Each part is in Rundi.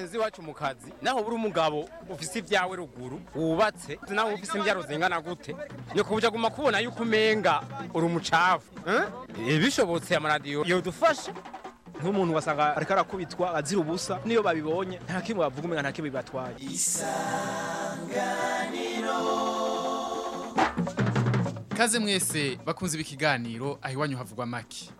mugenzi wacu mu kazi naho buri umugabo ufise ibyawe ruguru wubatse naho ufise imbyaro zingana gute nyoko buja guma kubona yuko umenga uri umucafu eh? Eh, bishobotse amaradiyo yodufashe nk'umuntu wasanga ariko arakubitwa azira ubusa niyo babibonye nta kimwe bavuga umenga nta kimwe bibatwaye isanganiro kaze mwese bakunze ibi kiganiro aho iwanyu havugwa make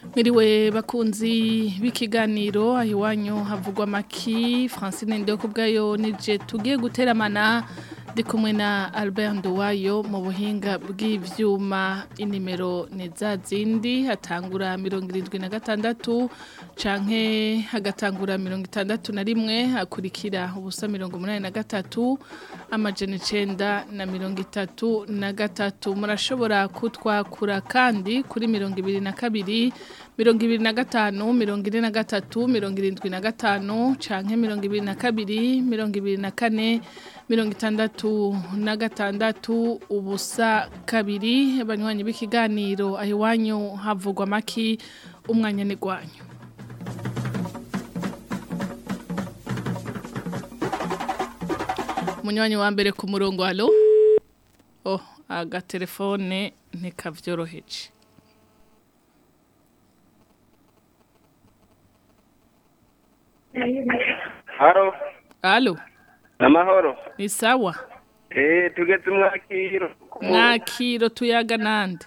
Mwiriwe bakunzi b'ikiganiro aho iwanyu havugwa amaki Francine Ndekubwayo nije tugiye guteramana ndi kumwe na Albert Nduwayo mu buhinga bw'ibyuma inimero ni za zindi hatangura mirongo irindwi na gatandatu canke hagatangura mirongo itandatu na rimwe hakurikira ubusa mirongo umunani na gatatu amajana na mirongo itatu na gatatu murashobora kutwakura kandi kuri mirongo ibiri na kabiri mirongo ibiri na gatanu mirongo ine na gatatu mirongo irindwi na gatanu canke mirongo ibiri na kabiri mirongo ibiri na kane mirongo itandatu itatu na gatandatu ubusa kabiri banywanyi b'ikiganiro aho iwanyu havugwa amaki umwanya n'igwanyu umunywanyi wa mbere ku murongo halo oh agatelefone ntikabyoroheje halo halo Namahoro. Ni sawa. Eh, tugeze mwakiro. Mwakiro tuyaga nande.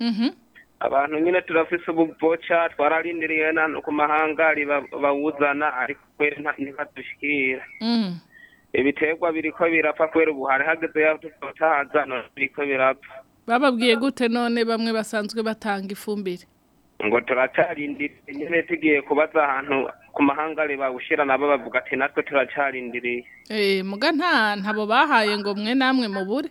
Mhm. Mm abantu nyine turafise ubuvoca twararindiriye ku mahanga bawuzana ariko ntibadushikira mm. ibiterwa biriko birapfa kubera ubu hari hageze yatutotahaza none biriko birapfa bababwiye gute none bamwe basanzwe batanga ifumbire ngo turacarindiriye nyine tugiye kubaza ahantu ku mahanga bawushira nabo bavuga ati natwe turacarindiriye eh muga nta ntabo bahaye ngo mwe namwe mubure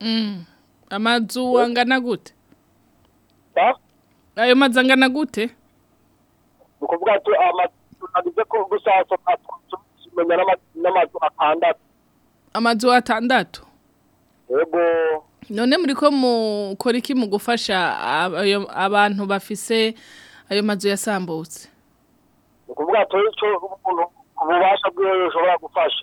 Mhm. Amadzu angana gute? Ba? Ayo madzangana gute? Ba? ni ukuvuga ati amazu ageze ku gusaza n'amazu atandatu amazu atandatu yego none muri ko mukora iki mu gufasha abantu bafise ayo mazu yasambutse ni ukuvuga ati icyo umuntu ububasha bw'iyo ushobora gufasha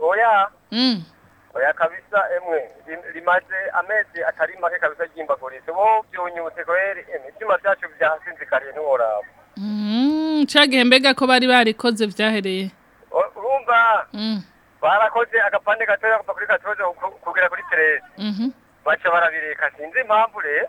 oya mm. oya kabisa emwe rimaze amezi atari make kabisa ryimbaguritse wowe byunyutse kubera imitima byacu byasinzikariye ntiworaba nshyagihe mm-hmm. mbega ko bari barikoze byahereye urumva mm. barakoze agapande gatoya kuva kuri gatoya kugera kuri terezi mm-hmm. baca barabireka sinzi impamvu rero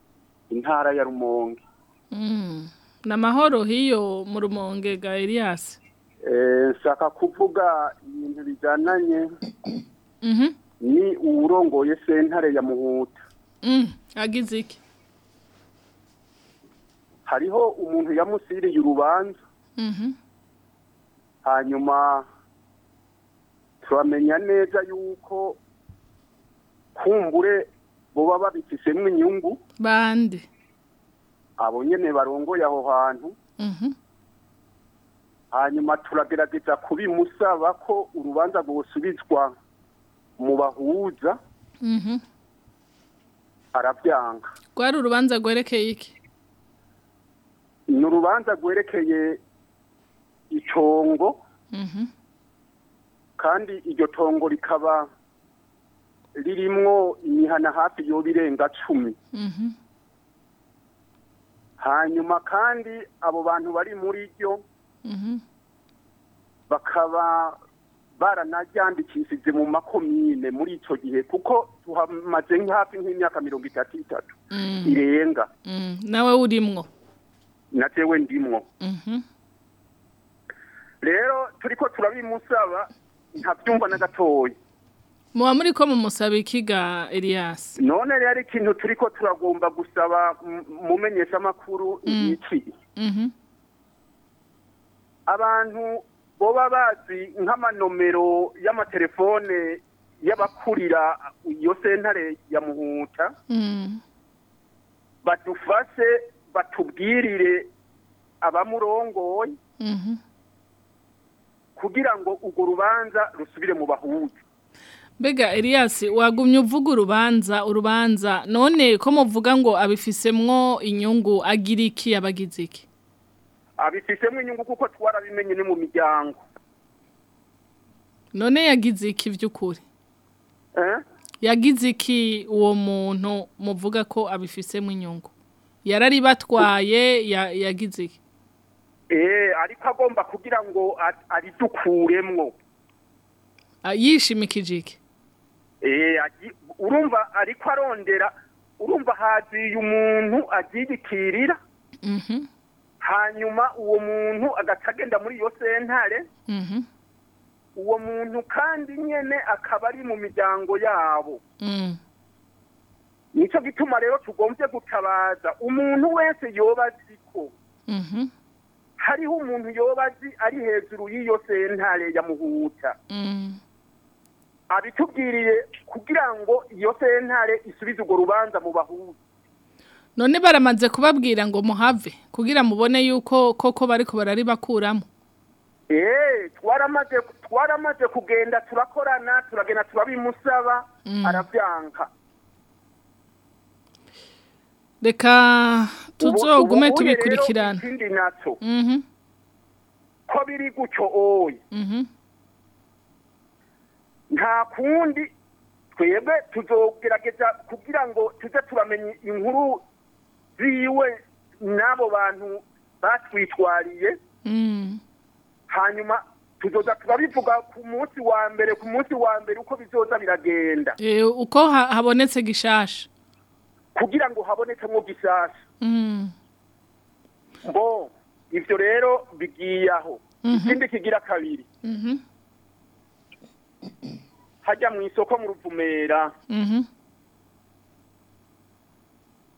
intara ya Rumonge mhm na mahoro hiyo mu Rumonge ga Elias eh saka kuvuga ibintu bijananye mhm ni uwurongoye sentare ya muhuta mm, agize iki hariho umuntu yamusiriye urubanza mhm. hanyuma turamenya neza yuko kumbure buba babifisemo inyungu bande abo nyine barongoye aho hantu mhm. hanyuma turagerageza kubimusaba ko urubanza rwosubizwa mu bahuza mhm. arabyanga rwari urubanza rwerekeye iki ni urubanza rwerekeye itongo mhm. kandi iryo tongo rikaba ririmwo imihana hafi yoba irenga cumi mhm. hanyuma kandi abo bantu bari muri ryo bakaba baranajyandikishije mu makomine muri icyo gihe kuko tuhamaze hafi nk'imyaka mirongo itatu itatu mm. irenga mm. nawe urimwo natewe ndimwo mm-hmm. rero turi ko turabimusaba ntabyumva na gatoya muba muri ko mumusaba ikiga Elias none rero ikintu turi ko turagomba gusaba mm, mumenyesha amakuru iki mm-hmm. abantu boba bazi nk'amanomero y'amatelefone y'abakurira iyo sentare ya muhuta mm. badufashe batubwirire abamurongoye mm-hmm. kugira ngo urwo rubanza rusubire mu bahuza mbega Elias wagumye uvuga urubanza urubanza none ko muvuga ngo abifisemwo inyungu agira iki yabagize iki abifitemo inyungu kuko twarabimenye ni mu miryango none yagize iki by'ukuri eh? yagize iki uwo muntu muvuga ko abifisemo inyungu yarari yararibatwaye yagize iki eee eh, ariko agomba kugira ngo aridukuremwo yishimikije iki eh, urumva ariko arondera urumva haziye umuntu agirikirira mhm. hanyuma uwo muntu agaca muri iyo sentare mm-hmm. uwo muntu kandi nyine akaba ari mu miryango yabo mm. nicyo gituma rero tugombye gutabaza umuntu wese yoba azi ko mm-hmm. hariho umuntu yoba azi ari hejuru y'iyo sentare muhuta mm. abitubwiriye kugira ngo iyo sentare isubize urwo rubanza mu bahuza none baramaze kubabwira ngo muhave kugira mubone yuko koko bari barari bakuramo twaramaze kugenda turakorana turagenda turabimusaba arabyanka reka tuzogume tubikurikirana ikindi nacyo ko biri gutyo oye nta kundi twebwe tuzogerageza kugira ngo tujye turamenye inkuru ziwe n'abo bantu batwitwariye mm. hanyuma tuzoza turabivuga ku munsi wa mbere ku munsi wa mbere uko bizoza biragenda eh, uko habonetse gishasha kugira ngo habonekemo gishasha mm. bo ibyo rero bigiye mm-hmm. ikindi kigira kabiri mm-hmm. hajya mu isoko mu ruvumera mm-hmm.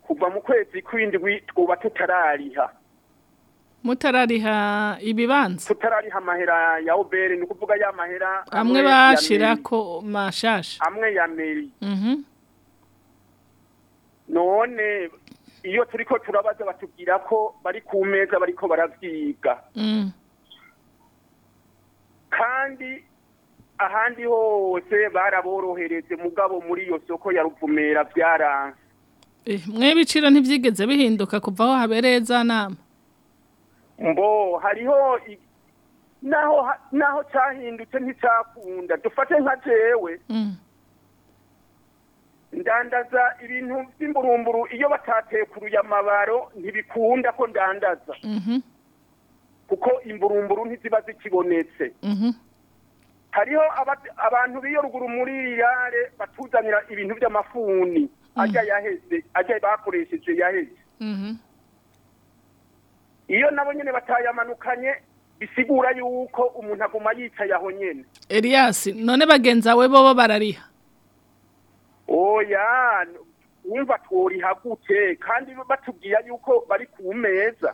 kuva mu kwezi kw'indwi twuba tutarariha mutarariha ibibanza tutarariha amahera ya uberi ni ukuvuga ya mahera amwe bashira ko mashasha amwe ya meri mhm. none iyo turi ko turabaza batubwira ko bari ku meza bariko ko barabyiga mm. kandi ahandi hose baraborohereze mugabo muri iyo soko ya ruvumera byaranze Eh, mwe biciro ntibyigeze bihinduka kuva aho habereye za mbo hariho naho naho cyahindutse nticyakunda dufate nka jewe mm. ndandaza ibintu by'imburumburu iyo batatekuruye amabaro ntibikunda ko ndandaza mm-hmm. kuko imburumburu ntiziba zikibonetse mm-hmm. hariho abantu biyo ruguru muri iyare batuzanira ibintu by'amafuni ajya yaheze ajya bakoresheje yaheze iyo nabo nyine batayamanukanye bisigura yuko umuntu aguma yicaye aho nyine Elias none bagenzi bawe bo barariha oya wumva tworiha gute kandi batubwiye yuko bari ku meza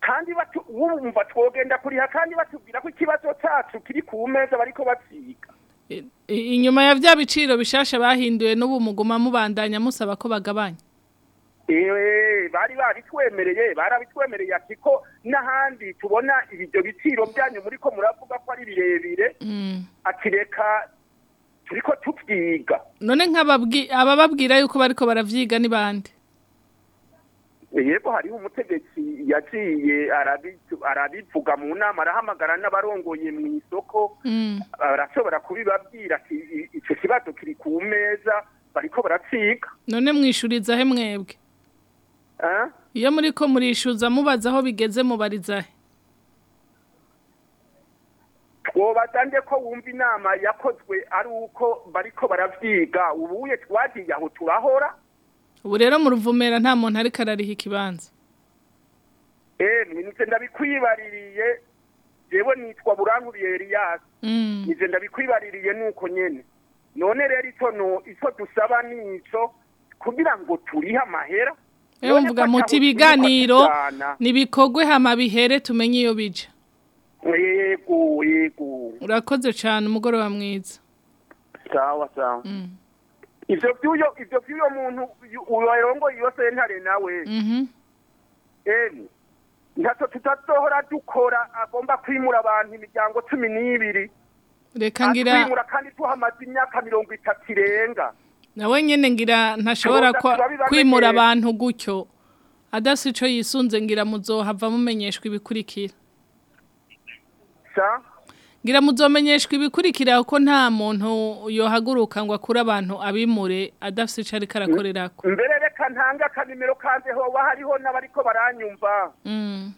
kandi wumva twogenda kuriha kandi batubwira ko ikibazo cyacu kiri ku meza bariko bavyiga inyuma ya bya biciro bishasha bahinduye n'ubu muguma mubandanya musaba ko bagabanya bari babitwemereye barabitwemereye ati ko n'ahandi tubona ibyo biciro byanyu muri ko muravuga ko ari birebire mm. ati reka turi ko tubyiga none abababwira yuko bari ko barabyiga ni bande yego hariho umutegetsi yagiye arabivuga mu nama arahamagara n'abarongoye mu isoko mm. arashobora kubibabwira icyo kibazo kiri ku meza bariko baratsiga none mwishurizahe mwebwe iyo muri ko murishyuza mubaza aho bigeze mubariza he wobatange ko wumva inama yakozwe ari uko bariko barabyiga ubuye twagiye aho turahora ubu rero mu ruvumera nta muntu ariko arariha ikibanza eee eh, nitse ndabikwibaririye yewe nitwa buranguriye eriyasi mm. nitse ndabikwibaririye nuko nyene none rero itono ico dusaba nico kugira ngo turihe amahera rero mvuga muti ibiganiro ntibikorwe hama bihere tumenye iyo bijya yego yego urakoze cyane umugoroba mwiza sawa sawa mm. ibyo by'uyo ibyo by'uyo muntu uwarongo yose ntare nawe mhm. ntacyo tutazohora dukora agomba kwimura abantu imiryango cumi n'ibiri reka ngira kandi tuhamaze imyaka mirongo itatu irenga na wenyine ngira ntashobora kwimura abantu gutyo adasi icyo yisunze ngira muzohava mumenyeshwa ibikurikira ngira muzomenyeshwa ibikurikira ko nta muntu yohaguruka ngo akure abantu abimure adafite icyo ariko arakorera ko mbere reka ntange akanimero kandi hoba hariho n'abariko baranyumva mm.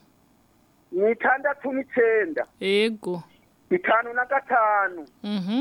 ni itandatu n'icyenda yego itanu na gatanu mhm.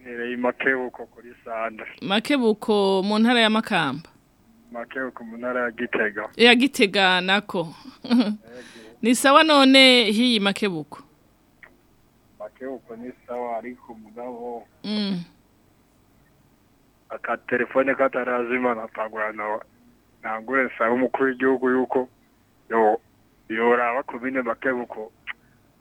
ntereye makebuko kuri sanda makebuko mu ntara ya makamba makebuko mu ntara ya gitega ya gitega nako ni sawa none hiyi makebuko uko ni sawa ariko umugabo aka telefone katarazima na ntabwo saba umukuru w'igihugu yuko yo yoraba ku bine bakebuko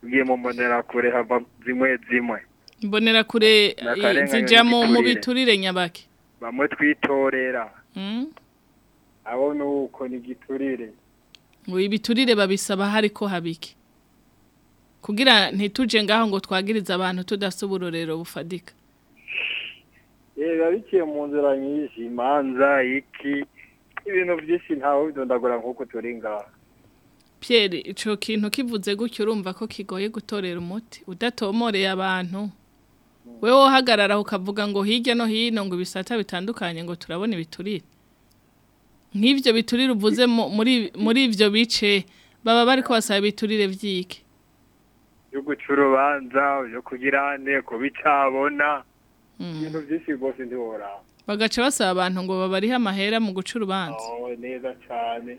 tugiye mu mbonerakure hava zimwe zimwe imbonerakure eh, zijya mu biturire nyabake bamwe twitorera mm. abo nuko ni giturire ibiturire babisaba hari ko habiki kugira ntituje ngaho ngo twagirize abantu tudasuburorero uburorero bufadika biba biciye mu nzira nyinshi imanza iki ibintu byinshi ntawe bidondagura nk'uko turi Pierre icyo kintu kivuze gutyo urumva ko kigoye gutorera umuti udatomoreye abantu wowe mm. uhagarara ukavuga ngo hirya no hino ngo bisata bitandukanye ngo turabone ibiturire nk'ibyo biturire uvuze muri ibyo bice baba bari basaba biturire byike yo guca yo kugira ane kubicabona hmm. ibintu byinshi rwose ntiworaba bagaca basaba abantu ngo babarihe amahera mu guca urubanza neza cyane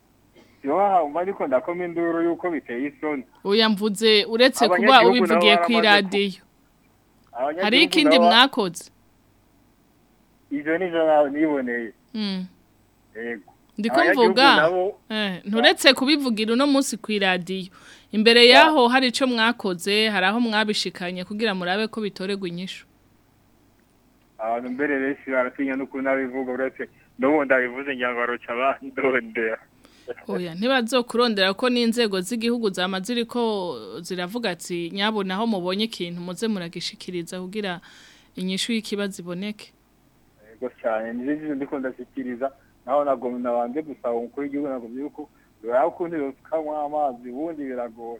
yoha umva ariko ndakoma induru y'uko biteye isoni uya mvuze uretse kuba ubivugiye ku iradiyo hari ikindi mwakoze ibyo ni byo niboneye yego ndikumvuga eh, nturetse kubivugira uno munsi ku iradiyo imbere yaho hari icyo mwakoze hari aho mwabishikanye kugira murabe ko bitoregwa inyishu abantu mbere benshi baratinya n'ukuri n'abivuga uretse ndabona ndabivuze ngira ngo oya ntibazokurondera ko n'inzego z'igihugu zamaze ko ziravuga ati nyabona aho mubonye ikintu muze muragishikiriza kugira inyishu y'ikibazo iboneke yego cyane nizo ndikunda ndashyikiriza naho ntabwo nabanje gusaba umukuru w'igihugu ntabwo by'uko urabona ko undi amazi ubundi biragoye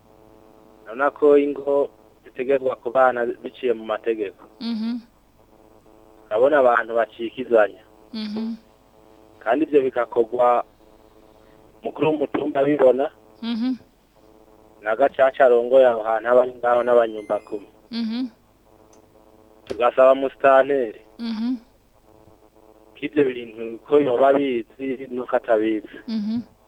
urabona ko ingo zitegerwa ku bana biciye mu mategeko urabona abantu bacikizanya kandi ibyo bigakorwa mukuru w'umutumba abibona nagacaca gacaca arongoye aho hantu abari ngaho n'abanyumbakumi mhm. tugasaba musitanteri mhm. ibyo bintu ko yoba abizi nuko atabizi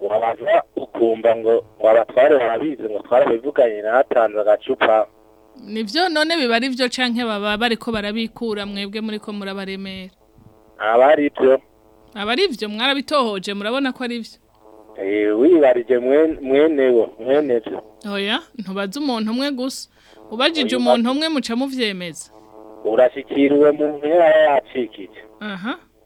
wabaza ukumva ngo wabatware barabizi ngo twarabivuganye natanze agacupa nibyo none biba ari byo canke baba bari ko barabikura mwebwe muri ko murabaremera aba ari byo aba ari byo mwarabitohoje murabona ko ari byo Eh, wibarije mwene bo mwene byo oya ntubaze umuntu umwe gusa ubajije umuntu umwe muca muvyemeza urashyikiriwe mu mpera yacikije aha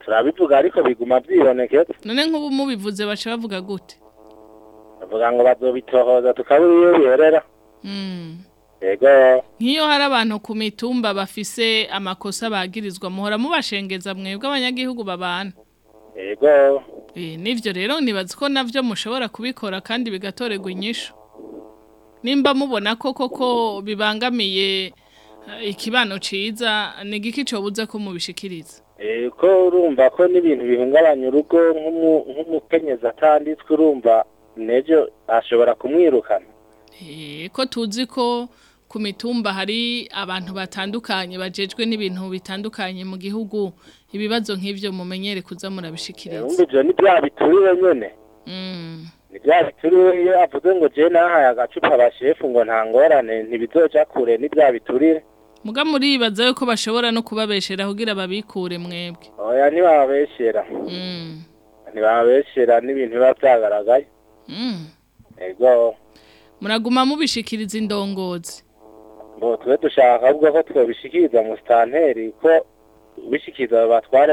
turabivuga ariko biguma byiboneketse none nk'ubu mubivuze baca bavuga gute bavuga ngo bazobitohoza tukabura iyo biherera hmm. yego nk'iyo hari abantu ku mitumba bafise amakosa bagirizwa muhora mubashengeza mwebwe abanyagihugu babana yego eh, n'ibyo rero ntibazi ko nabyo mushobora kubikora kandi bigatorerwa inyisho nimba mubona ko koko bibangamiye eh, ikibano cyiza ni giki cyobuze ko mubishikiriza ko urumva ko n'ibintu bihungabanya urugo nk'umukenyezi atanditswe urumva n'ejo ashobora kumwirukana eh, ko tuzi ko ku mitumba hari abantu batandukanye bajejwe n'ibintu bitandukanye mu gihugu ibibazo nk'ibyo mumenyere kuza murabishikiriza ubundi ni bya bituriwe nyine mm. ni bya bituriwe iyo avuze ngo jena nahaye agacupa bashefu ngo nta ngorane kure ni bya biturire muga muribaza yuko bashobora no kubabeshera kugira babikure mwebwe oya ntibababeshera ntibabeshera mm. n'ibintu biba byagaragaye mm. ego muraguma mubishikiriza indongozi ngo tube dushaka avuga ko twabishikiriza musitanteri ko ubishyikiriza aba batwara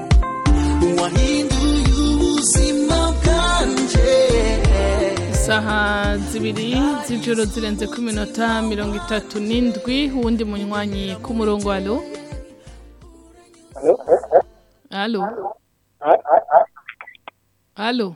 wahinduye ubuzima bwanjye isaha zibiri z'ijoro zirenze ku minota mirongo itatu n'indwi uwundi munywanyi ku murongo wa Allô? Allô?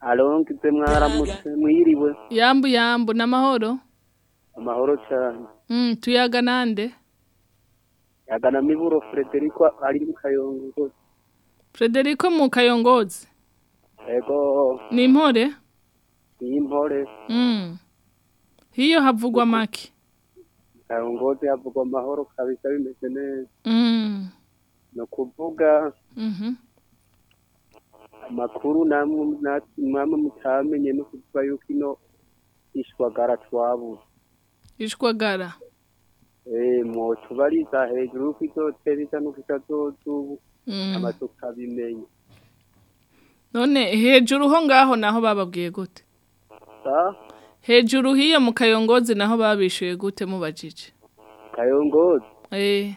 alo ngize mwaramutse mwiriwe yambu yambu n'amahoro amahoro cyane mm, tuyaga nande yagana miburo frederico ari mu kayongozi frederico mu kayongozi yego ni impore ni impore mm. hiyo havugwa make kayongozi havugwa amahoro kabisa bimeze neza mm. ni ukuvuga mm-hmm. makuru namwe mutamenye no kuvuga yuko ino ishwagara twabuze ishwagara eee mutubariza hejuru y'uko izotereza n'uko itazozubu mm. amazu ukabimenya none hejuru ho ngaho naho bababwiye gute hejuru hiyo mu kayongozi naho babishuye gute mubajije kayongozi eee eh.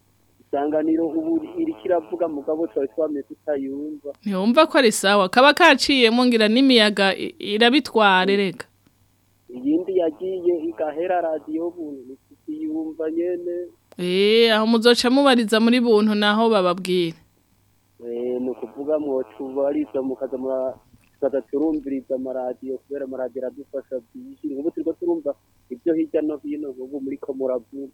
isanganiro ubu iri kiravuga mugabo twari twameze utayumva ntiyumva ko ari sawa kaba kaciyemo ngira n'imiyaga irabitware reka iyindi yagiye igahera radiyo buntu ntituyumva nyine eee eh, aho muzoca mubariza muri buntu naho bababwira ni ukuvuga mwocuba aribwa mukaza tukaza turumviriza amaradiyo kubera amaradiyo aradufasha byinshi ubu turiko turumva ibyo hirya no hino ubu muriko muravuga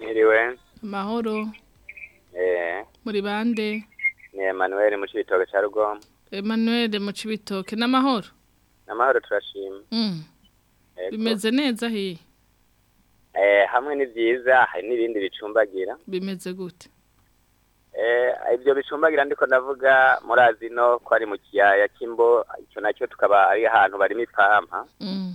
mwiriwe amahoro eee eh. muri bande ni emanuweli mu cibitoke cya rugombo emanuweli mu cibitoke n'amahoro n'amahoro turashima mm. bimeze neza hiye eh, hamwe ni byiza hari n'ibindi bicumbagira bimeze gute Eh, ibyo bicumbagira ndiko navuga murazi no ko ari mu kiyaya cy'imbo icyo nacyo tukaba ari ahantu barimo ipampa mm.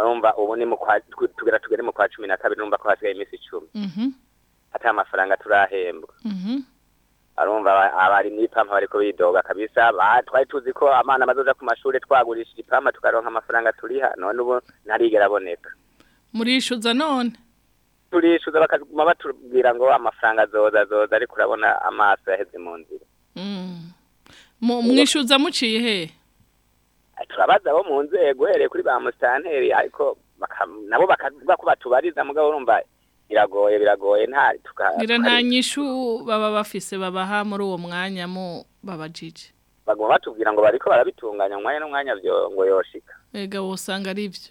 urumva ubu ni mu tugera tugere mu kwa cumi na kabiri urumva ko hasigaye iminsi icumi mhm. ata amafaranga turahembwa mhm. arumva abari mw'ipampa bariko bidoga kabisa twari tuzi ko amana bazoza ku mashuri twagurishije ipampa tukaronka amafaranga turiha none ubu ntarigera aboneka murishyuza none turishyuza bakaguma batubwira ngo amafaranga azoza azoza ariko urabona amaso yaheze mu nzira mm. mwishyuza muciye he turabaza abo mu nzego uhereye kuri ba musitanteri ariko nabo bakavuga ko batubariza mugabo urumva biragoye biragoye ntari tukabwira nta nyishu baba bafise babaha muri uwo mwanya mu babajije bagomba batubwira ngo bariko barabitunganya umwanya n'umwanya byo ngo yoshika ega wosanga ari byo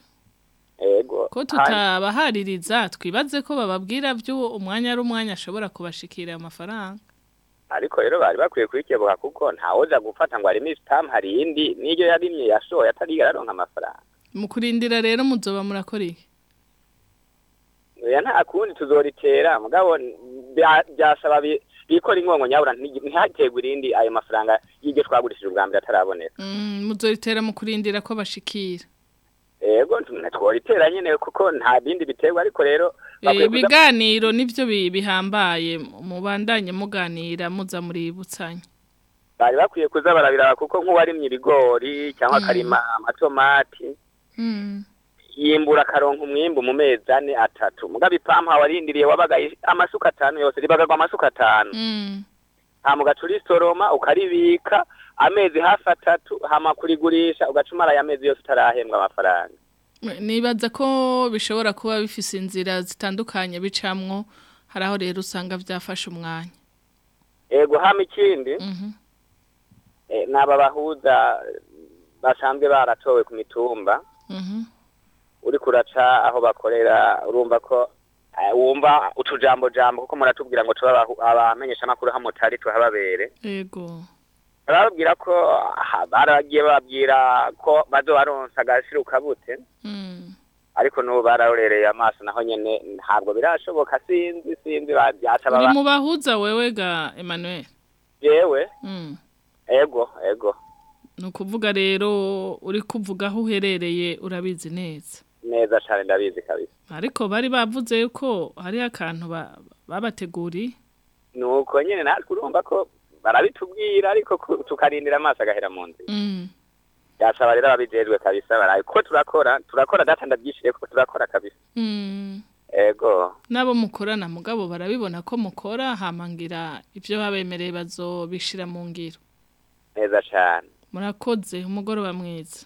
ko tutabahaririza twibaze ko bababwira byo umwanya ari umwanya ashobora kubashikira amafaranga ariko rero bari bakwiye kwikebuka kuko ntawoza gufata ngo arimo isitamu hari iyindi n'iyo yarimye yashoye atariga araronka amafaranga mu kurindira rero muzoba murakora iki oya nta kundi tuzoritera mugabo byasaba bikora inkongo nyabura ntihategwe irindi ayo mafaranga y'ibyo twagurishije ubwa mbere ataraboneka mm, muzoritera mu kurindira ko bashikira ego tworitera nyine kuko nta bindi biterwa ariko rero ibiganiro eh, nibyo bihambaye mubandanye muganira muza muributsanye bari bakwiye kuza barabiraba kuko nk'uwarimye ibigori cyangwa mm. akarima amatomati mm. yimbura akaronka umwimbu mu mezi ane atatu mugabe ipampa warindiriye wabaga amasuka atanu yose ribagagwa amasuka atanu mm. hama ugaca urisoroma ukaribika amezi hafi atatu hama kurigurisha ugaca umara mezi yose utarahembwa amafaranga nibaza ko bishobora kuba bifise inzira zitandukanye bicamwo hari aho rero usanga byafashe umwanya yego hama ikindi mhm. eh, n'aba bahuza basanzwe baratowe ku mitumba mhm. uri kuraca aho bakorera urumva ko eh, wumva utujambo jambo kuko muratubwira ngo tuba abamenyesha amakuru hamutari tuhababere yego barababwira ko baragiye babwira ko bazobaronsa agashiruka ukabute hmm. ariko n'ubu bararorereye amaso naho nyine ntabwo birashoboka sinzi sinzi babyata baba ni mu bahuza wewe ga Emmanuel yewe hmm. ego ego ni ukuvuga rero uri kuvuga aho uherereye urabizi neza neza cyane ndabizi kabisa ariko bari bavuze yuko hariho akantu babateguriye ni uko nyine natwe urumva ko barabitubwira ariko tukarindira amaso agahera mu nzira mm. byasaba rero ababijejwe kabisa baraye ko turakora turakora data ndabyishire ko turakora kabisa mm. ego nabo mukorana mugabo barabibona ko mukora hamangira ibyo babemereye bazobishira mu ngiro neza cyane murakoze umugoroba mwiza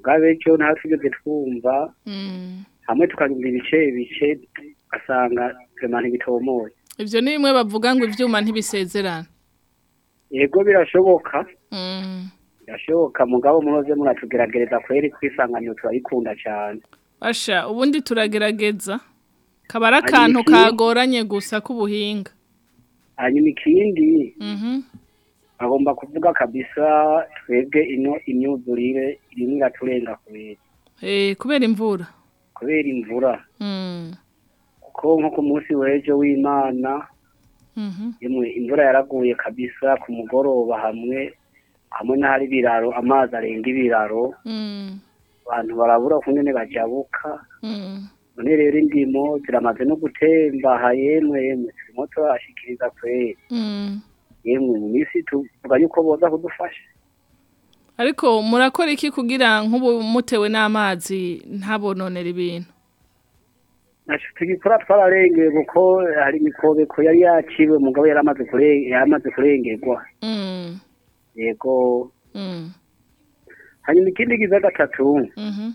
bwabe cyo ntawe tugeze twumva hamwe tukayumva ibice bice ugasanga turemana igitomoye ibyo ni bimwe bavuga ngo ibyuma ntibisezerana yego birashoboka mm. birashoboka mugabo munoze muratugerageza kubera twisanganiye turabikunda cyane asha ubundi turagerageza kaba ari kagoranye gusa k'ubuhinga hanyuma ikindi mhm. bagomba kuvuga kabisa twebwe ino imyuzurire irimo iraturenga kubera eh, kubera imvura kubera imvura mm. ko nko ku munsi w'ejo w'imana mm-hmm. imvura yaraguye kabisa ku mugoroba hamwe hamwe n'ahari ibiraro amazi arenga ibiraro mm. abantu barabura kumwe bajabuka mm. none rero indimo ziramaze no gutembaha yemwe yemwe turimo turashikiriza kweri mm. yemwe mu minsi tuvuga yuko boza kudufasha ariko murakora iki kugira nk'ubu mutewe n'amazi ntabononera ibintu tugikora twararengerwa ko hari imikobeko yari yaciwe umugabo yari amaze kurengerwa mm. yego mm. hanyuma ikindi giza gatatu mm-hmm.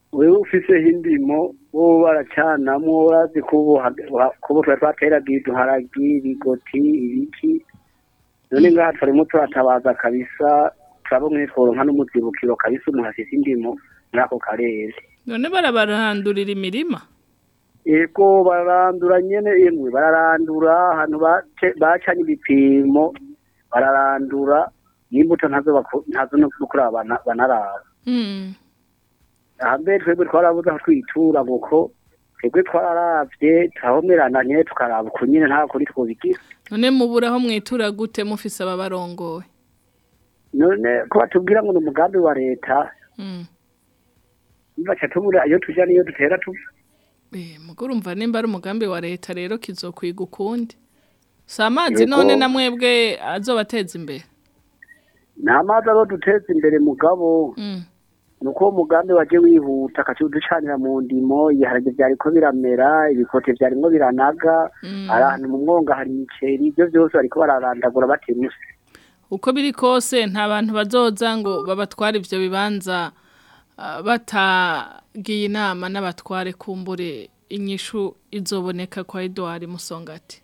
wewe ufiseho indimo wowe baracanamo urazi kuba twateragiye uduharagi ibigoti ibiki none ngaha turimo turatabaza kabisa turabona tworonka n'umuzibukiro kabisa umuntu indimo muri karere none barabarandurira imirima yego bararandura nyine imwe bararandura ahantu bacanye ibipimo bararandura n'imbuto ntazo bakora banaraba ahambere hmm. twebwe twarabuze aho twitura kuko twebwe twararabye turahomerana nyine tukaraba ku nyine nta kuri twubigira none muburaho mwitura gute mufise ababarongowe none ko batubwira ngo ni umugambi wa leta hmm. baca tubura iyo tujya n'iyo dutera tuba Eh, mugurumva nimba ari umugambi wa leta rero kizokwiga ukundi samazi none na mwebwe azobateza imbere ni amazi azo duteza imbere mugabo mm. ni uko umugambi wajya wihuta akaciye uducanira mu ndimo ibiharage byari ko biramera ibikote byarimo biranaga mm. ahantu mu mwonga hari imiceri ibyo byose bariko bararandagura batiruse uko biri kose nta bantu bazoza ngo babatware ibyo bibanza batagiye inama n'abatware kumbure inyishu izoboneka kwa Edouard Musongati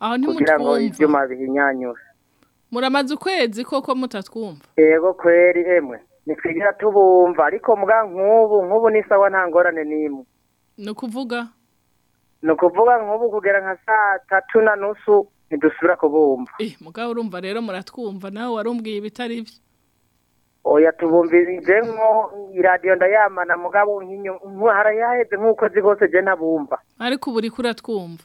aho kugira ngo ibyuma bihinyanyure muramaze ukwezi koko mutatwumva yego kweri emwe ntitwigira tubumva ariko mbwa nk'ubu nk'ubu ni sawa nta ngorane n'imwe ni ukuvuga ni ukuvuga nk'ubu kugera nka saa tatu na nusu ntidusubira kubumva eh mugabo urumva rero muratwumva nawe warumbwiye ibitari byo oya tubumvirije nko iradiyo ndayamana mugabo nk'inyuma harayaheze nk'uko zigose je ntabumva ariko ubu uriko uratwumva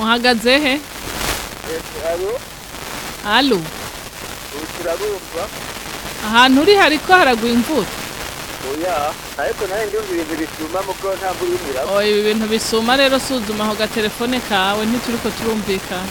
uhagaze he alo ahantu uri hariko haragwa imvura ariko oh, ibi bintu bisuma rero suzuma aho gatelefone kawe ntituri ko turumvikana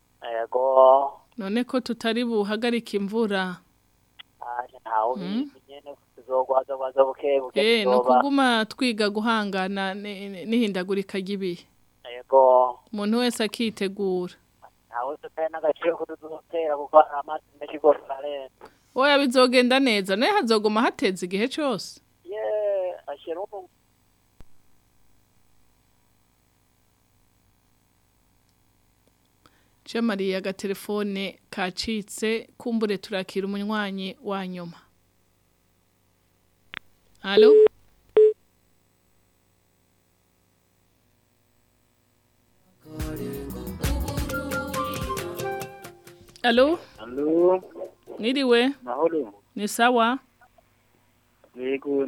yego none ko tutari buhagarike imvura ntawe ubizi nyene eh no kuguma twiga guhangana nihindagurika gibi yego umuntu wese akitegura oya bizogenda neza naye hazoguma hateze igihe cyose ye ashira umuntu Jamari ya gatelefone kacitse kumbure turakira umunywanyi wa nyuma Allô? Allô? Halo? Halo. Niliwe? Maholo. Ni sawa? Yego,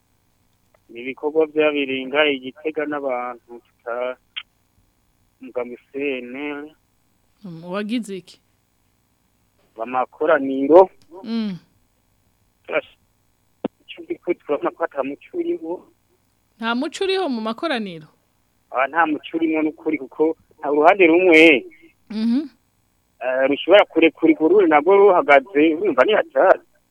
ni ibikorwa byabereye igitega n'abantu tutamuga musene mm, wagize iki amakoraniro mm. kuko turabona ko atari umuco uriho nta muco uriho mu makoraniro ah, nta muco urimo n'ukuri kuko uruhande rumwe mhm. eh, rushobora kurekura urundi ntabwo ruhagaze urumva ni hatari